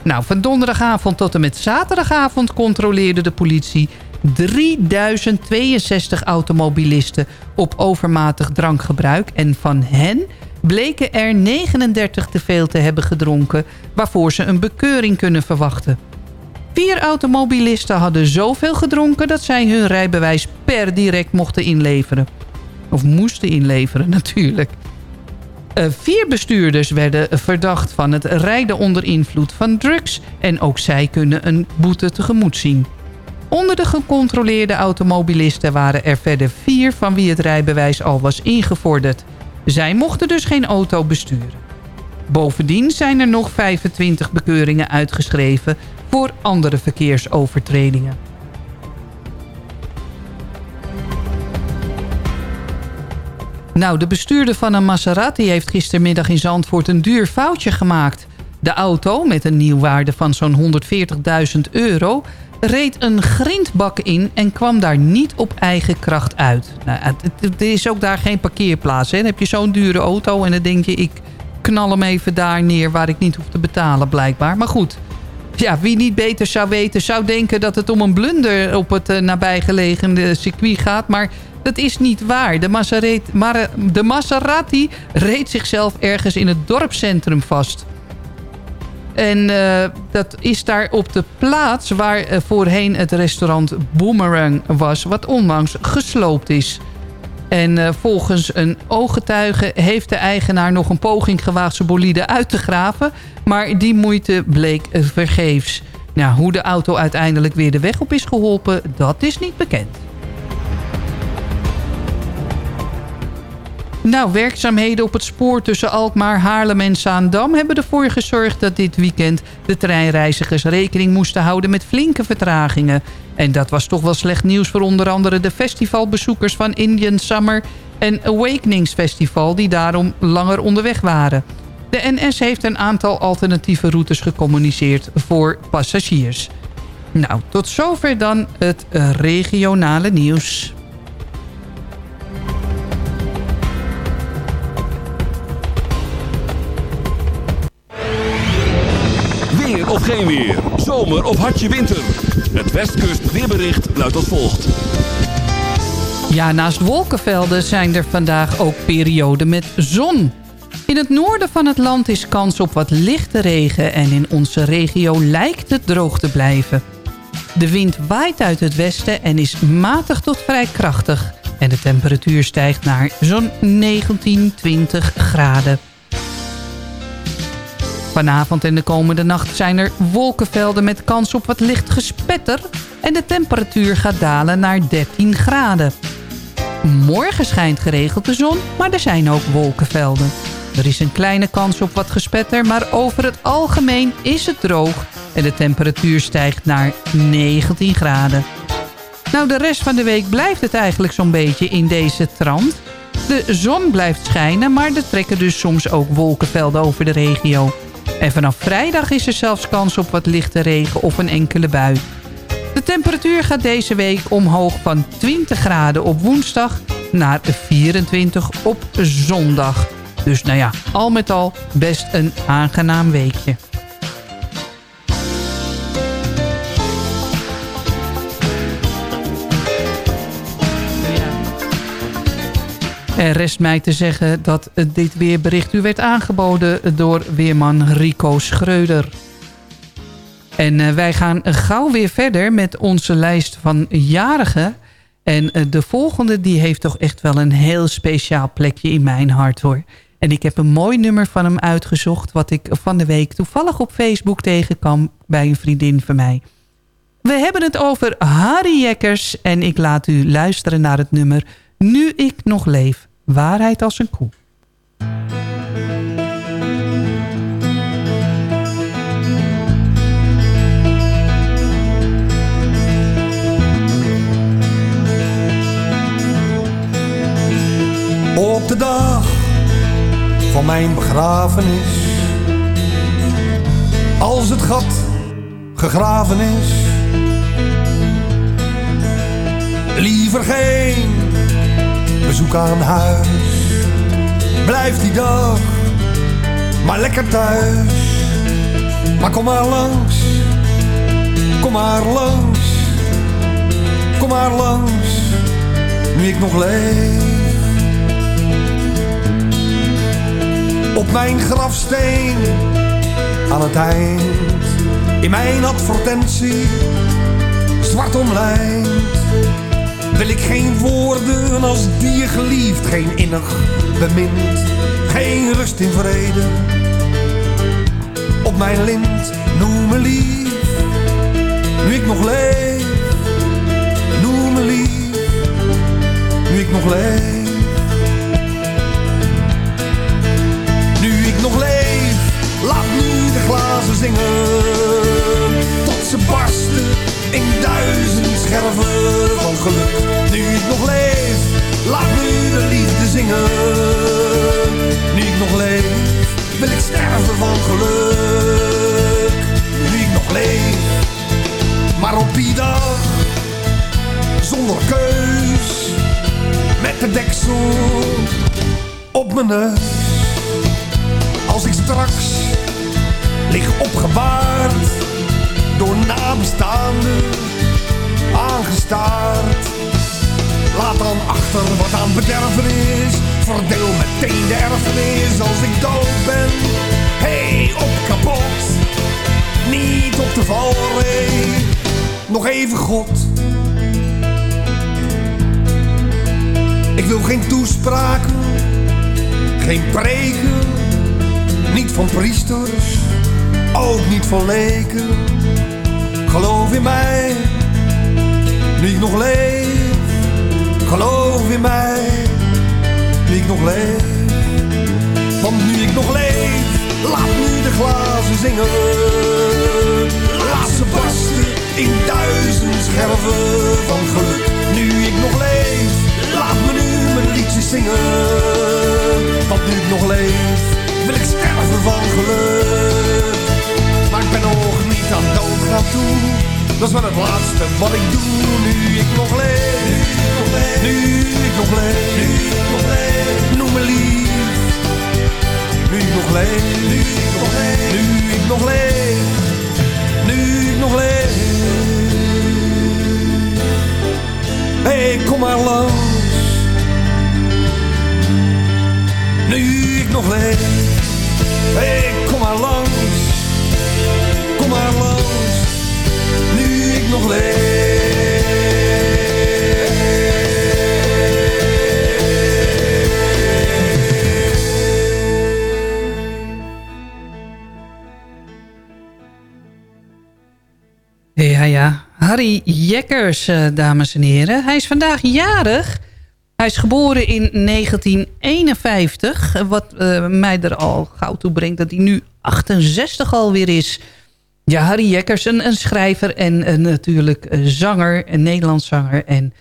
Nou, van donderdagavond tot en met zaterdagavond controleerde de politie 3062 automobilisten op overmatig drankgebruik. En van hen bleken er 39 te veel te hebben gedronken... waarvoor ze een bekeuring kunnen verwachten. Vier automobilisten hadden zoveel gedronken... dat zij hun rijbewijs per direct mochten inleveren. Of moesten inleveren, [LAUGHS] natuurlijk. Uh, vier bestuurders werden verdacht van het rijden onder invloed van drugs... en ook zij kunnen een boete tegemoet zien. Onder de gecontroleerde automobilisten waren er verder vier... van wie het rijbewijs al was ingevorderd. Zij mochten dus geen auto besturen. Bovendien zijn er nog 25 bekeuringen uitgeschreven... voor andere verkeersovertredingen. Nou, de bestuurder van een Maserati heeft gistermiddag in Zandvoort een duur foutje gemaakt. De auto, met een nieuwwaarde van zo'n 140.000 euro... reed een grindbak in en kwam daar niet op eigen kracht uit. Nou, er is ook daar geen parkeerplaats. Hè? Dan heb je zo'n dure auto en dan denk je... ik knal hem even daar neer waar ik niet hoef te betalen blijkbaar. Maar goed, ja, wie niet beter zou weten... zou denken dat het om een blunder op het uh, nabijgelegen circuit gaat... maar dat is niet waar. De Maserati, de Maserati reed zichzelf ergens in het dorpscentrum vast. En uh, dat is daar op de plaats waar uh, voorheen het restaurant Boomerang was... wat onlangs gesloopt is. En uh, volgens een ooggetuige heeft de eigenaar nog een poging gewaagd... zijn bolide uit te graven, maar die moeite bleek vergeefs. Nou, hoe de auto uiteindelijk weer de weg op is geholpen, dat is niet bekend. Nou, werkzaamheden op het spoor tussen Alkmaar, Haarlem en Zaandam... hebben ervoor gezorgd dat dit weekend de treinreizigers rekening moesten houden met flinke vertragingen. En dat was toch wel slecht nieuws voor onder andere de festivalbezoekers van Indian Summer... en Awakenings Festival die daarom langer onderweg waren. De NS heeft een aantal alternatieve routes gecommuniceerd voor passagiers. Nou, tot zover dan het regionale nieuws. Of geen weer. Zomer of hartje winter. Het Westkust weerbericht luidt als volgt. Ja, naast wolkenvelden zijn er vandaag ook perioden met zon. In het noorden van het land is kans op wat lichte regen... en in onze regio lijkt het droog te blijven. De wind waait uit het westen en is matig tot vrij krachtig. En de temperatuur stijgt naar zo'n 19, 20 graden. Vanavond en de komende nacht zijn er wolkenvelden met kans op wat licht gespetter... en de temperatuur gaat dalen naar 13 graden. Morgen schijnt geregeld de zon, maar er zijn ook wolkenvelden. Er is een kleine kans op wat gespetter, maar over het algemeen is het droog... en de temperatuur stijgt naar 19 graden. Nou, de rest van de week blijft het eigenlijk zo'n beetje in deze trant. De zon blijft schijnen, maar er trekken dus soms ook wolkenvelden over de regio. En vanaf vrijdag is er zelfs kans op wat lichte regen of een enkele bui. De temperatuur gaat deze week omhoog van 20 graden op woensdag naar 24 op zondag. Dus nou ja, al met al best een aangenaam weekje. Rest mij te zeggen dat dit weerbericht u werd aangeboden door weerman Rico Schreuder. En uh, wij gaan gauw weer verder met onze lijst van jarigen. En uh, de volgende die heeft toch echt wel een heel speciaal plekje in mijn hart hoor. En ik heb een mooi nummer van hem uitgezocht... wat ik van de week toevallig op Facebook tegenkwam bij een vriendin van mij. We hebben het over Harry Jekkers en ik laat u luisteren naar het nummer... Nu ik nog leef, waarheid als een koe. Op de dag van mijn begrafenis Als het gat gegraven is Liever geen bezoek aan huis. Blijf die dag maar lekker thuis. Maar kom maar langs Kom maar langs Kom maar langs Nu ik nog leef. Op mijn grafsteen aan het eind. In mijn advertentie, zwart omlijnd, wil ik geen woorden als die je geliefd, geen innig bemind, geen rust in vrede. Op mijn lint, noem me lief, nu ik nog leef, noem me lief, nu ik nog leef. nog leef, laat nu de glazen zingen. Tot ze barsten in duizend scherven van geluk. Nu ik nog leef, laat nu de liefde zingen. Nu ik nog leef, wil ik sterven van geluk. Nu ik nog leef, maar op die dag, zonder keus, met de deksel op mijn neus als ik straks lig opgebaard door nabestaanden aangestaard. Laat dan achter wat aan bederven is, verdeel meteen de erfenis als ik dood ben. Hey, op kapot, niet op de valreep, nog even God. Ik wil geen toespraken, geen preken niet van priesters, ook niet van leken. Geloof in mij, nu ik nog leef. Geloof in mij, nu ik nog leef. Want nu ik nog leef, laat nu de glazen zingen. Laat ze barsten in duizend scherven van geluk. Nu ik nog leef, laat me nu mijn liedjes zingen. Want nu ik nog leef wil ik sterven van geluk. Nog niet aan doodgaan toe. Dat is wel het laatste wat ik doe nu ik nog leef. Nu ik nog leef. Nu ik nog leef. Noem me lief. Nu ik nog leef. Nu ik nog leef. Nu ik nog leef. Nu ik nog leef. Hey, kom maar langs. Nu ik nog leef. Hey, kom maar langs. Ja, ja. Harry Jekkers, eh, dames en heren. Hij is vandaag jarig. Hij is geboren in 1951. Wat eh, mij er al gauw toe brengt dat hij nu 68 alweer is. Ja, Harry Jekkers, een, een schrijver en eh, natuurlijk een zanger, een Nederlands zanger. En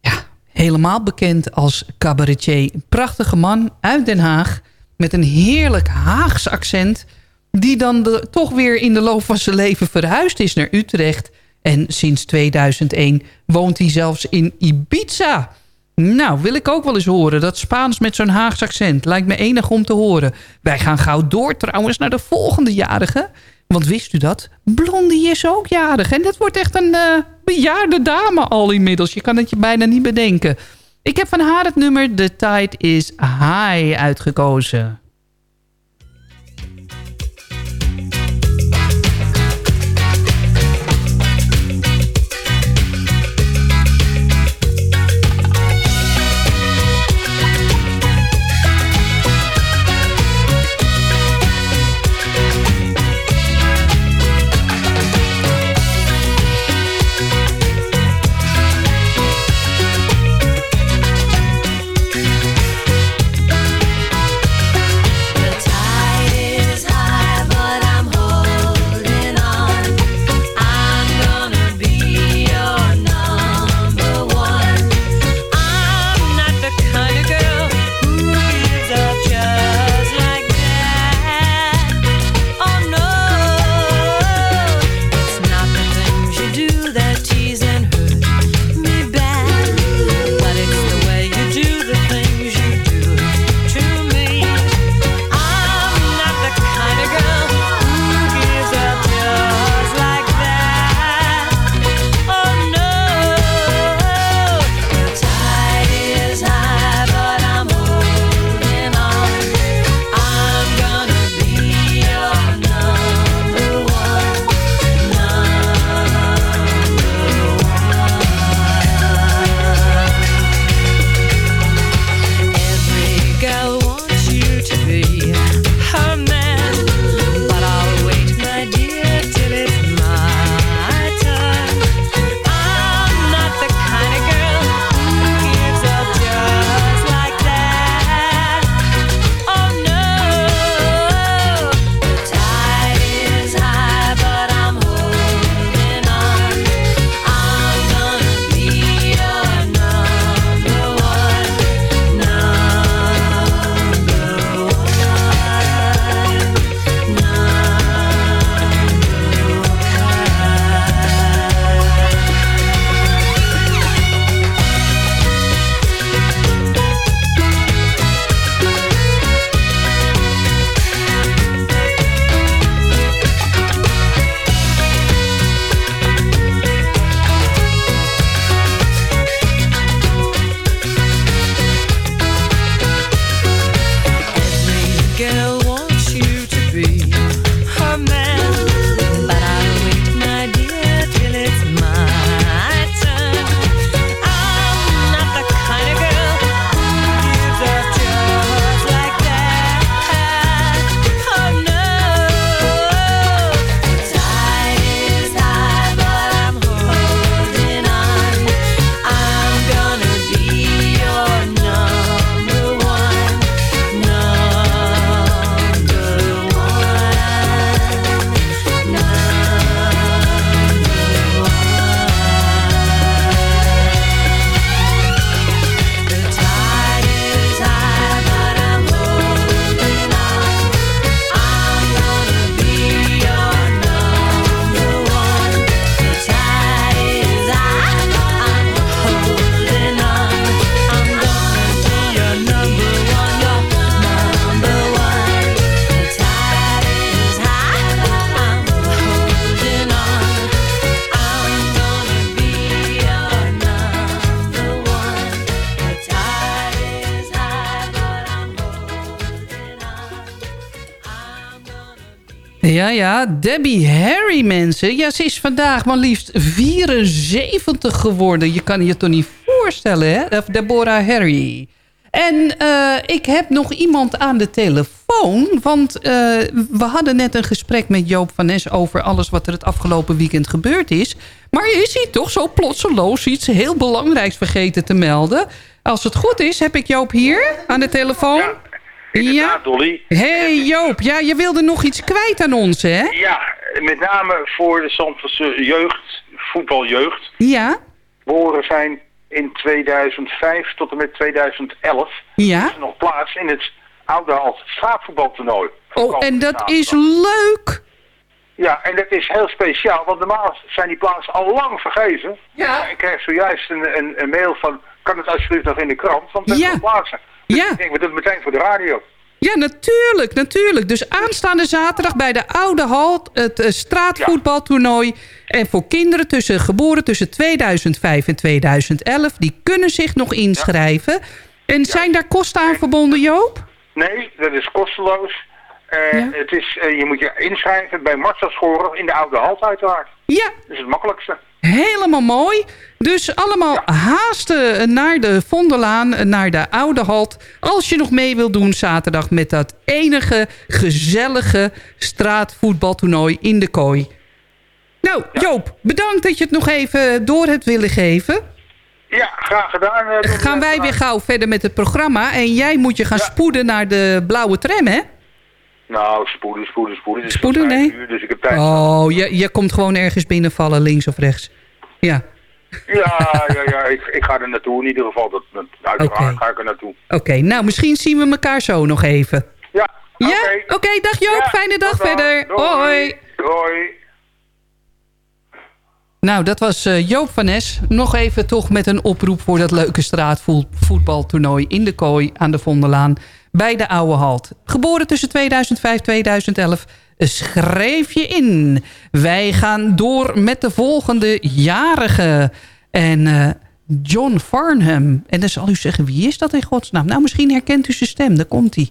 ja, helemaal bekend als cabaretier. Een prachtige man uit Den Haag met een heerlijk Haags accent... die dan toch weer in de loop van zijn leven verhuisd is naar Utrecht. En sinds 2001 woont hij zelfs in Ibiza. Nou, wil ik ook wel eens horen. Dat Spaans met zo'n Haags accent. Lijkt me enig om te horen. Wij gaan gauw door trouwens naar de volgende jarige. Want wist u dat? Blondie is ook jarig. En dat wordt echt een eh, bejaarde dame al inmiddels. Je kan het je bijna niet bedenken. Ik heb van haar het nummer The Tide is High uitgekozen. Ja, ja, Debbie Harry, mensen. Ja, ze is vandaag maar liefst 74 geworden. Je kan je toch niet voorstellen, hè? Deborah Harry. En eh, ik heb nog iemand aan de telefoon. Want eh, we hadden net een gesprek met Joop van Nes... over alles wat er het afgelopen weekend gebeurd is. Maar is hij toch zo plotseloos iets heel belangrijks vergeten te melden? Als het goed is, heb ik Joop hier aan de telefoon. Inderdaad, Dolly. hey Joop, ja, je wilde nog iets kwijt aan ons, hè? Ja, met name voor de Zandvoortse jeugd, voetbaljeugd. Ja? Behoren zijn in 2005 tot en met 2011 Ja? is nog plaats in het oude Halt straatvoetbaltoernooi. Oh, en dat is leuk. Ja, en dat is heel speciaal, want normaal zijn die plaatsen al lang vergeven. Ja. Ik kreeg zojuist een, een, een mail van, kan het alsjeblieft nog in de krant, want er zijn nog plaatsen. Dus Ja. ik denk, we doen het meteen voor de radio. Ja, natuurlijk, natuurlijk. Dus aanstaande zaterdag bij de Oude Halt, het eh, straatvoetbaltoernooi. En voor kinderen tussen, geboren tussen 2005 en 2011, die kunnen zich nog inschrijven. En zijn daar kosten aan verbonden, Joop? Nee, dat is kosteloos. Eh, het is, eh, je moet je inschrijven bij Marcel Schoren in de Oude Halt uiteraard. Ja. Dat is het makkelijkste. Helemaal mooi. Dus allemaal haasten naar de Vondelaan, naar de Oude Halt. Als je nog mee wilt doen zaterdag met dat enige gezellige straatvoetbaltoernooi in de kooi. Nou, Joop, bedankt dat je het nog even door hebt willen geven. Ja, graag gedaan. eh, Gaan wij weer gauw verder met het programma. En jij moet je gaan spoeden naar de blauwe tram, hè? Nou, spoeden, spoeden, spoeden. Het is Spoeden, vijf nee? Uur, dus ik heb tijd. Oh, je, je komt gewoon ergens binnenvallen, links of rechts. Ja, Ja, ja, ja. Ik, ik ga er naartoe in ieder geval. Dat, dat, uiteraard ga ik er naartoe. oké. Nou, misschien zien we elkaar zo nog even. Ja, Ja? Oké, dag Joop. Fijne dag verder. Hoi. Hoi. Nou, dat was eh, Joop van Nes. Nog even toch met een oproep voor dat leuke straatvoetbaltoernooi in de kooi aan de Vondelaan bij de Oude Halt. Geboren tussen 2005 en 2011. Schrijf je in. Wij gaan door met de volgende jarige. En eh, John Farnham. En dan zal u zeggen, wie is dat in godsnaam? Nou, misschien herkent u zijn stem. Daar komt hij.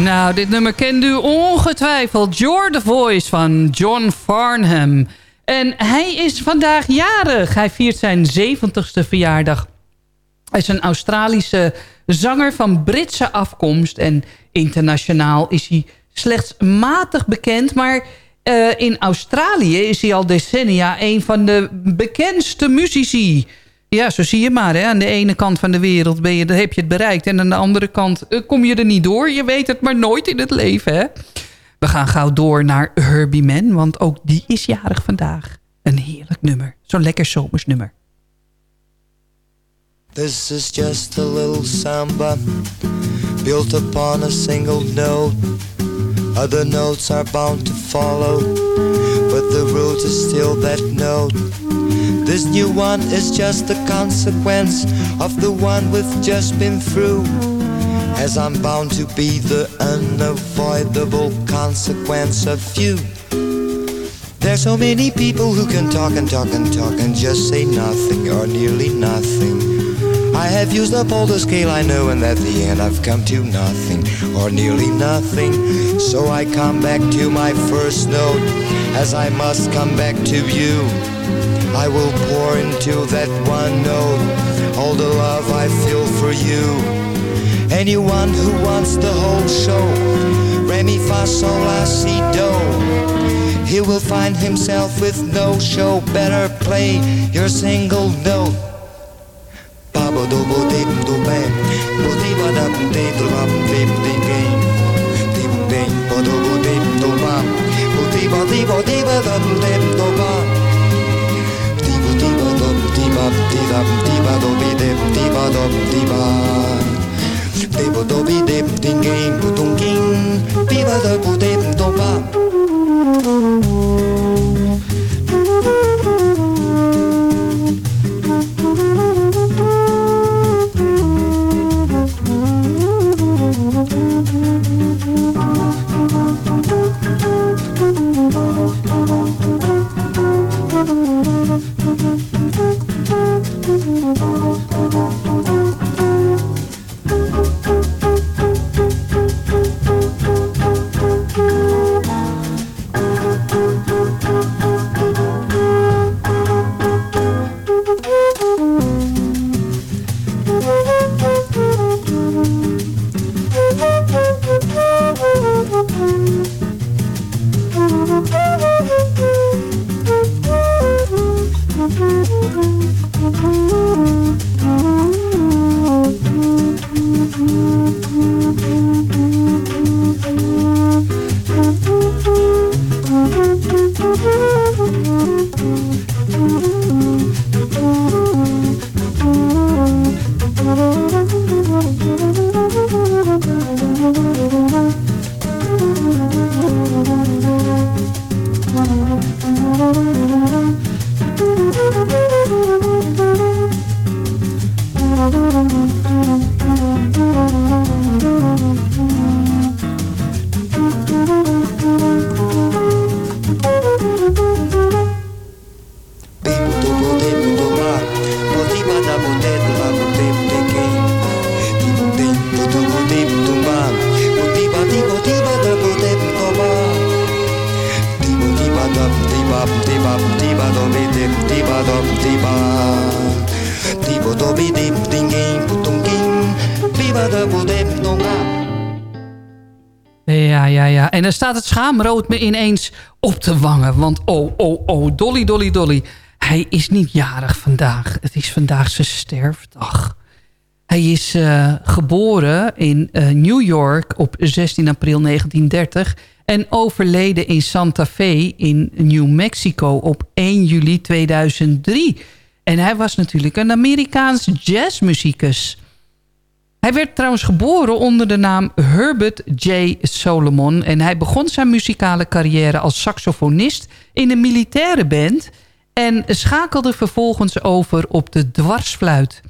Nou, dit nummer kent u ongetwijfeld. You're the Voice van John Farnham. En hij is vandaag jarig. Hij viert zijn 70ste verjaardag. Hij is een Australische zanger van Britse afkomst. En internationaal is hij slechts matig bekend. Maar uh, in Australië is hij al decennia een van de bekendste muzici. Ja, zo zie je maar. Hè. Aan de ene kant van de wereld ben je, heb je het bereikt. En aan de andere kant uh, kom je er niet door. Je weet het maar nooit in het leven. Hè. We gaan gauw door naar Herbie Man. Want ook die is jarig vandaag. Een heerlijk nummer. Zo'n lekker zomers nummer. This is just a little samba built upon a single note. Other notes are bound to follow, but the root is still that note. This new one is just a consequence of the one we've just been through. As I'm bound to be the unavoidable consequence of you. There's so many people who can talk and talk and talk and just say nothing or nearly nothing. I have used up all the scale I know, and at the end I've come to nothing, or nearly nothing. So I come back to my first note, as I must come back to you. I will pour into that one note all the love I feel for you. Anyone who wants the whole show, re mi fa sol la si do. He will find himself with no show. Better play your single note ba do bo dim do bang bo di ba di do dim di game di bum bo do bo dim do bo di ba di ba di ba dim do di ba di da di ba do bi dim di ba do di ba di bo do bi dim di game bo tung king bi ba da bo Dan staat het schaamrood me ineens op de wangen. Want oh, oh, oh, Dolly, Dolly, Dolly. Hij is niet jarig vandaag. Het is vandaag zijn sterfdag. Hij is uh, geboren in uh, New York op 16 april 1930... en overleden in Santa Fe in New Mexico op 1 juli 2003. En hij was natuurlijk een Amerikaans jazzmuzikus... Hij werd trouwens geboren onder de naam Herbert J. Solomon. En hij begon zijn muzikale carrière als saxofonist in een militaire band... en schakelde vervolgens over op de dwarsfluit.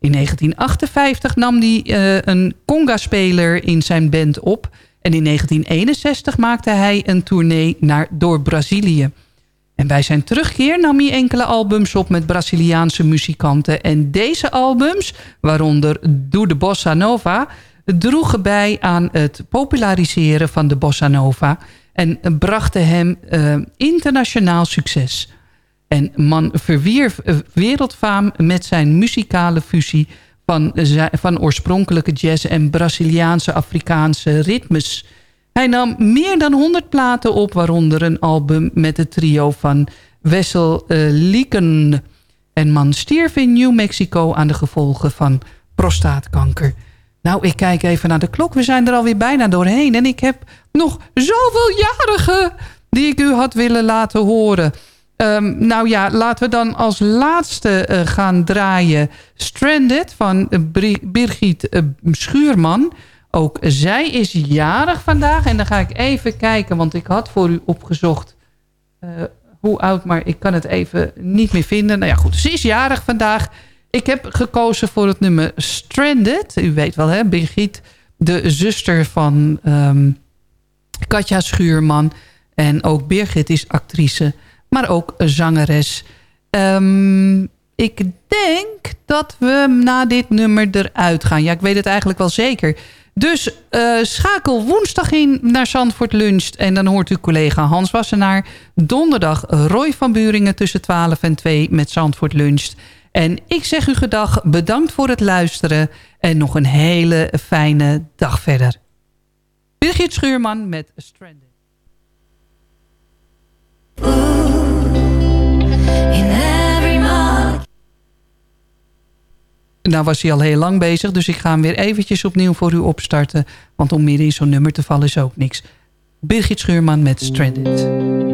In 1958 nam hij uh, een conga-speler in zijn band op... en in 1961 maakte hij een tournee naar, door Brazilië... En bij zijn terugkeer nam hij enkele albums op met Braziliaanse muzikanten. En deze albums, waaronder Do de Bossa Nova... droegen bij aan het populariseren van de bossa nova... en brachten hem uh, internationaal succes. En man verwierf wereldfaam met zijn muzikale fusie... Van, van oorspronkelijke jazz en Braziliaanse Afrikaanse ritmes... Hij nam meer dan 100 platen op, waaronder een album met het trio van Wessel uh, Lieken. En man stierf in New Mexico aan de gevolgen van prostaatkanker. Nou, ik kijk even naar de klok. We zijn er alweer bijna doorheen. En ik heb nog zoveel jarigen die ik u had willen laten horen. Um, nou ja, laten we dan als laatste uh, gaan draaien... Stranded van Birgit uh, Schuurman... Ook zij is jarig vandaag. En dan ga ik even kijken, want ik had voor u opgezocht uh, hoe oud, maar ik kan het even niet meer vinden. Nou ja, goed, ze is jarig vandaag. Ik heb gekozen voor het nummer Stranded. U weet wel, hè, Brigitte, de zuster van um, Katja Schuurman. En ook Birgit is actrice, maar ook zangeres. Um, ik denk dat we na dit nummer eruit gaan. Ja, ik weet het eigenlijk wel zeker. Dus uh, schakel woensdag in naar Zandvoort Luncht. En dan hoort uw collega Hans Wassenaar. Donderdag Roy van Buringen tussen 12 en 2 met Zandvoort Luncht. En ik zeg u gedag, bedankt voor het luisteren. En nog een hele fijne dag verder. Birgit Schuurman met Stranded. Nou was hij al heel lang bezig, dus ik ga hem weer eventjes opnieuw voor u opstarten. Want om midden in zo'n nummer te vallen is ook niks. Birgit Schuurman met Stranded.